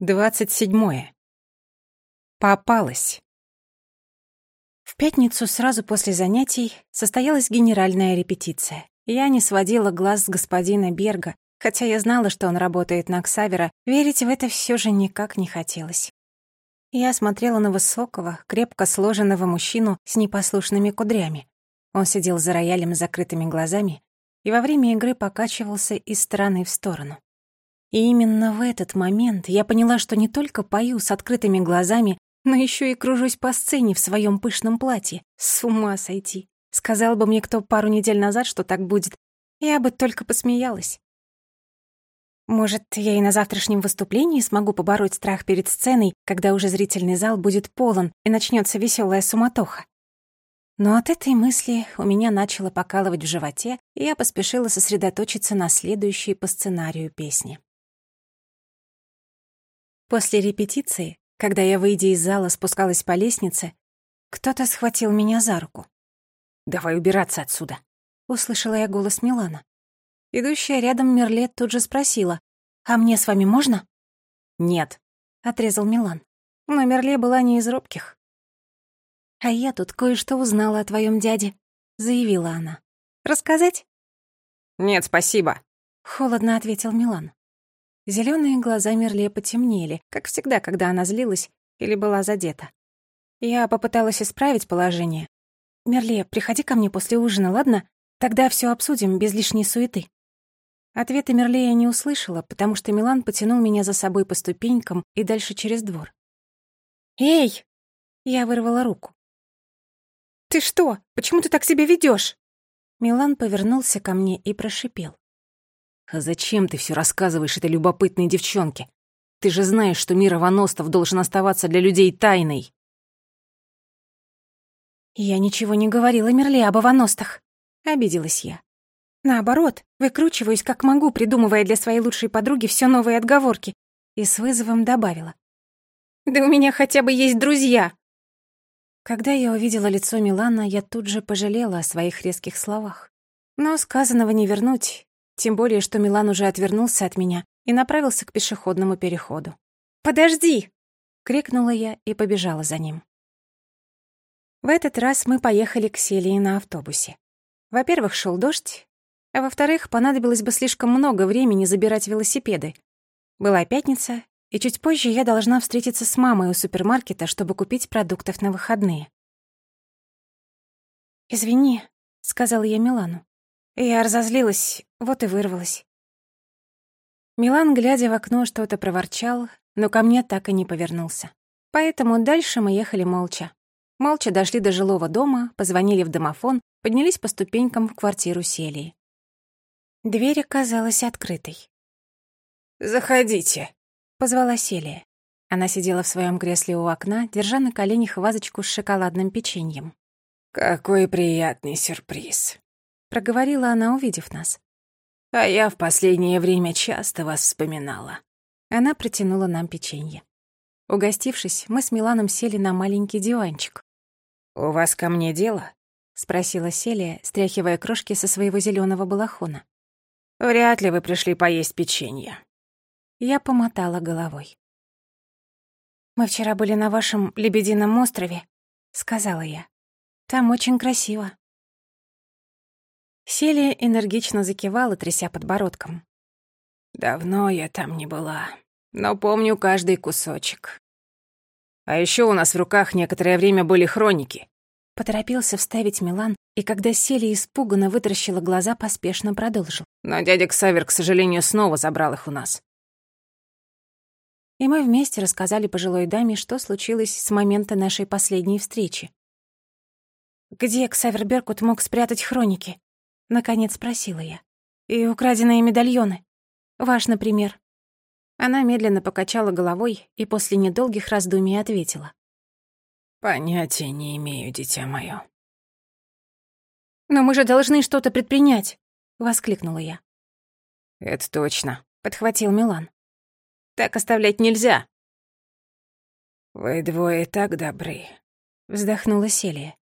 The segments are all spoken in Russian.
Двадцать седьмое. Попалась. В пятницу сразу после занятий состоялась генеральная репетиция. Я не сводила глаз с господина Берга, хотя я знала, что он работает на Ксавера, верить в это все же никак не хотелось. Я смотрела на высокого, крепко сложенного мужчину с непослушными кудрями. Он сидел за роялем с закрытыми глазами и во время игры покачивался из стороны в сторону. И именно в этот момент я поняла, что не только пою с открытыми глазами, но еще и кружусь по сцене в своем пышном платье. С ума сойти. Сказал бы мне кто пару недель назад, что так будет, я бы только посмеялась. Может, я и на завтрашнем выступлении смогу побороть страх перед сценой, когда уже зрительный зал будет полон и начнется веселая суматоха. Но от этой мысли у меня начало покалывать в животе, и я поспешила сосредоточиться на следующей по сценарию песни. После репетиции, когда я, выйдя из зала, спускалась по лестнице, кто-то схватил меня за руку. «Давай убираться отсюда», — услышала я голос Милана. Идущая рядом Мерлет тут же спросила, «А мне с вами можно?» «Нет», — отрезал Милан. Но Мерле была не из робких. «А я тут кое-что узнала о твоем дяде», — заявила она. «Рассказать?» «Нет, спасибо», — холодно ответил Милан. Зелёные глаза Мерле потемнели, как всегда, когда она злилась или была задета. Я попыталась исправить положение. «Мерле, приходи ко мне после ужина, ладно? Тогда всё обсудим без лишней суеты». Ответа Мерле я не услышала, потому что Милан потянул меня за собой по ступенькам и дальше через двор. «Эй!» Я вырвала руку. «Ты что? Почему ты так себя ведёшь?» Милан повернулся ко мне и прошипел. А зачем ты все рассказываешь этой любопытной девчонке? Ты же знаешь, что мир Иваностов должен оставаться для людей тайной. Я ничего не говорила Мерле об Иваностах. Обиделась я. Наоборот, выкручиваюсь как могу, придумывая для своей лучшей подруги все новые отговорки. И с вызовом добавила. «Да у меня хотя бы есть друзья!» Когда я увидела лицо Милана, я тут же пожалела о своих резких словах. Но сказанного не вернуть, тем более, что Милан уже отвернулся от меня и направился к пешеходному переходу. «Подожди!» — крикнула я и побежала за ним. В этот раз мы поехали к Селии на автобусе. Во-первых, шел дождь, а во-вторых, понадобилось бы слишком много времени забирать велосипеды. Была пятница, и чуть позже я должна встретиться с мамой у супермаркета, чтобы купить продуктов на выходные. «Извини», — сказала я Милану. Я разозлилась, вот и вырвалась. Милан, глядя в окно, что-то проворчал, но ко мне так и не повернулся. Поэтому дальше мы ехали молча. Молча дошли до жилого дома, позвонили в домофон, поднялись по ступенькам в квартиру Селии. Дверь оказалась открытой. «Заходите», — позвала Селия. Она сидела в своем кресле у окна, держа на коленях вазочку с шоколадным печеньем. «Какой приятный сюрприз», — проговорила она, увидев нас. «А я в последнее время часто вас вспоминала». Она протянула нам печенье. Угостившись, мы с Миланом сели на маленький диванчик. «У вас ко мне дело?» — спросила Селия, стряхивая крошки со своего зеленого балахона. «Вряд ли вы пришли поесть печенье». Я помотала головой. «Мы вчера были на вашем Лебедином острове», — сказала я. «Там очень красиво». Селия энергично закивала, тряся подбородком. «Давно я там не была, но помню каждый кусочек. А еще у нас в руках некоторое время были хроники». Поторопился вставить Милан, и когда Селия испуганно вытаращила глаза, поспешно продолжил. «Но дядя Ксавер, к сожалению, снова забрал их у нас». И мы вместе рассказали пожилой даме, что случилось с момента нашей последней встречи. Где Ксавер Беркут мог спрятать хроники? — наконец спросила я. «И украденные медальоны? Ваш, например?» Она медленно покачала головой и после недолгих раздумий ответила. «Понятия не имею, дитя моё». «Но мы же должны что-то предпринять!» — воскликнула я. «Это точно», — подхватил Милан. «Так оставлять нельзя». «Вы двое так добры», — вздохнула Селия.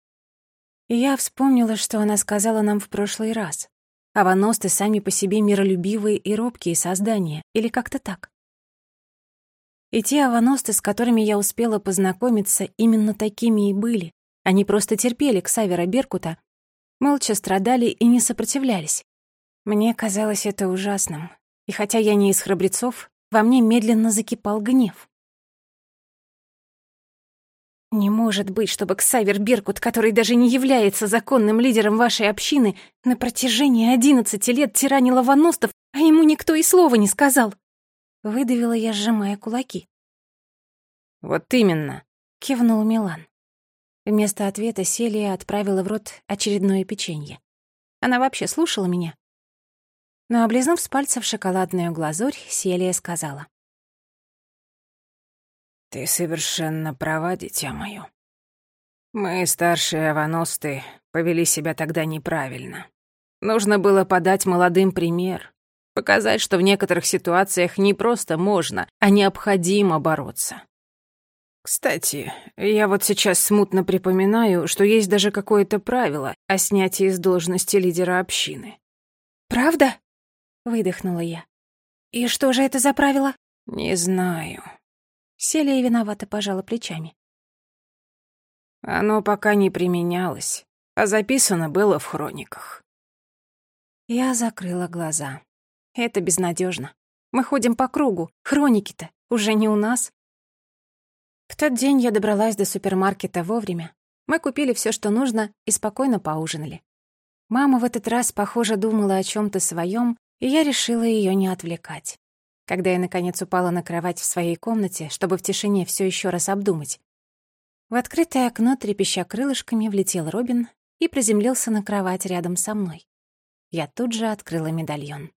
И я вспомнила, что она сказала нам в прошлый раз. Аваносты сами по себе миролюбивые и робкие создания, или как-то так. И те аваносты, с которыми я успела познакомиться, именно такими и были. Они просто терпели Ксавера Беркута, молча страдали и не сопротивлялись. Мне казалось это ужасным. И хотя я не из храбрецов, во мне медленно закипал гнев. Не может быть, чтобы Ксавер Беркут, который даже не является законным лидером вашей общины, на протяжении одиннадцати лет тиранил аваностов, а ему никто и слова не сказал. Выдавила я, сжимая кулаки. «Вот именно», — кивнул Милан. Вместо ответа Селия отправила в рот очередное печенье. Она вообще слушала меня? Но, облизнув с пальцев шоколадную глазурь, Селия сказала. «Ты совершенно права, дитя моё. Мы, старшие аваносты, повели себя тогда неправильно. Нужно было подать молодым пример, Показать, что в некоторых ситуациях не просто можно, а необходимо бороться. Кстати, я вот сейчас смутно припоминаю, что есть даже какое-то правило о снятии с должности лидера общины. «Правда?» — выдохнула я. «И что же это за правило?» «Не знаю». Селия виновато пожала плечами. Оно пока не применялось, а записано было в хрониках. Я закрыла глаза. Это безнадежно. Мы ходим по кругу. Хроники-то уже не у нас. В тот день я добралась до супермаркета вовремя. Мы купили все, что нужно, и спокойно поужинали. Мама в этот раз, похоже, думала о чем то своем, и я решила ее не отвлекать. Когда я, наконец, упала на кровать в своей комнате, чтобы в тишине все еще раз обдумать, в открытое окно, трепеща крылышками, влетел Робин и приземлился на кровать рядом со мной. Я тут же открыла медальон.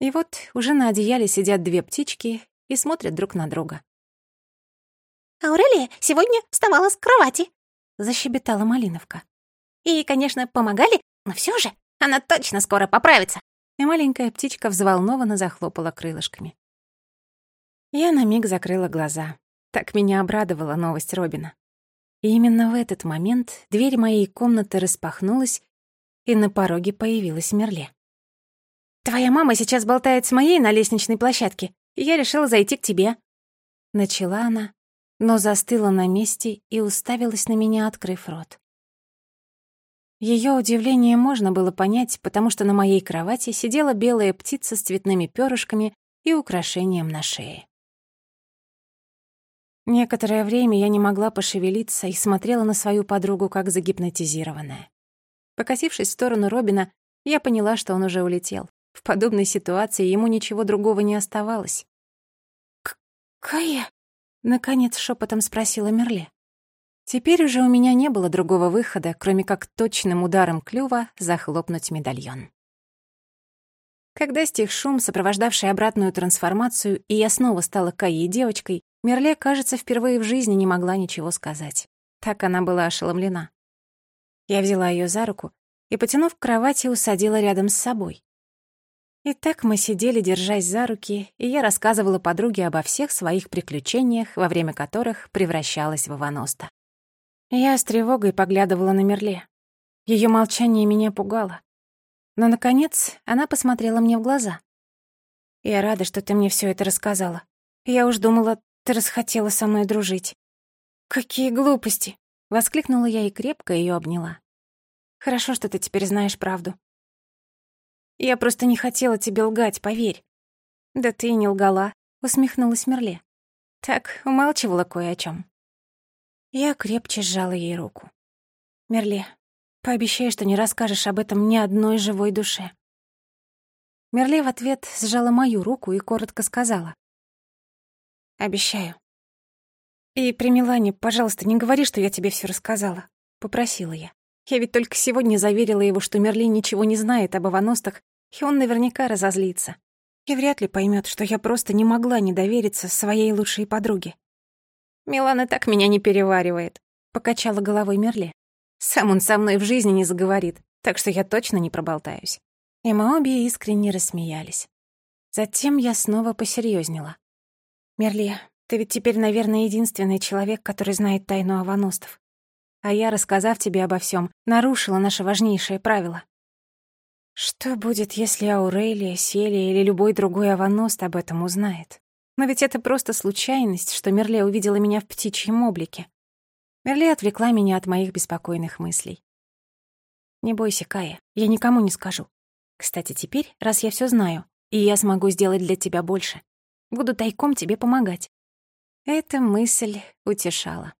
И вот уже на одеяле сидят две птички и смотрят друг на друга. «Аурелия сегодня вставала с кровати», — защебетала Малиновка. «И, конечно, помогали, но все же она точно скоро поправится». И маленькая птичка взволнованно захлопала крылышками. Я на миг закрыла глаза. Так меня обрадовала новость Робина. И именно в этот момент дверь моей комнаты распахнулась, и на пороге появилась Мерле. «Твоя мама сейчас болтает с моей на лестничной площадке, и я решила зайти к тебе». Начала она, но застыла на месте и уставилась на меня, открыв рот. Ее удивление можно было понять, потому что на моей кровати сидела белая птица с цветными перышками и украшением на шее. Некоторое время я не могла пошевелиться и смотрела на свою подругу как загипнотизированная. Покосившись в сторону Робина, я поняла, что он уже улетел. В подобной ситуации ему ничего другого не оставалось. «Какая?» — наконец шепотом спросила Мерле. Теперь уже у меня не было другого выхода, кроме как точным ударом клюва захлопнуть медальон. Когда стих шум, сопровождавший обратную трансформацию, и я снова стала Каей девочкой, Мерле, кажется, впервые в жизни не могла ничего сказать. Так она была ошеломлена. Я взяла ее за руку и, потянув к кровати, усадила рядом с собой. И так мы сидели, держась за руки, и я рассказывала подруге обо всех своих приключениях, во время которых превращалась в Иваноста. Я с тревогой поглядывала на Мерле. Ее молчание меня пугало. Но, наконец, она посмотрела мне в глаза. «Я рада, что ты мне все это рассказала. Я уж думала, ты расхотела со мной дружить». «Какие глупости!» — воскликнула я и крепко ее обняла. «Хорошо, что ты теперь знаешь правду. Я просто не хотела тебе лгать, поверь». «Да ты и не лгала», — усмехнулась Мерле. Так, умалчивала кое о чем. Я крепче сжала ей руку. «Мерле, пообещай, что не расскажешь об этом ни одной живой душе». Мерле в ответ сжала мою руку и коротко сказала. «Обещаю». «И при Милане, пожалуйста, не говори, что я тебе все рассказала», — попросила я. Я ведь только сегодня заверила его, что Мерлин ничего не знает об аваностах, и он наверняка разозлится. И вряд ли поймет, что я просто не могла не довериться своей лучшей подруге. «Милан и так меня не переваривает», — покачала головой Мерле. «Сам он со мной в жизни не заговорит, так что я точно не проболтаюсь». И мы обе искренне рассмеялись. Затем я снова посерьезнела. «Мерле, ты ведь теперь, наверное, единственный человек, который знает тайну аваностов. А я, рассказав тебе обо всем, нарушила наше важнейшее правило. Что будет, если Аурелия, Селия или любой другой аваност об этом узнает? Но ведь это просто случайность, что Мерле увидела меня в птичьем облике. Мерле отвлекла меня от моих беспокойных мыслей. «Не бойся, Кая, я никому не скажу. Кстати, теперь, раз я все знаю, и я смогу сделать для тебя больше, буду тайком тебе помогать». Эта мысль утешала.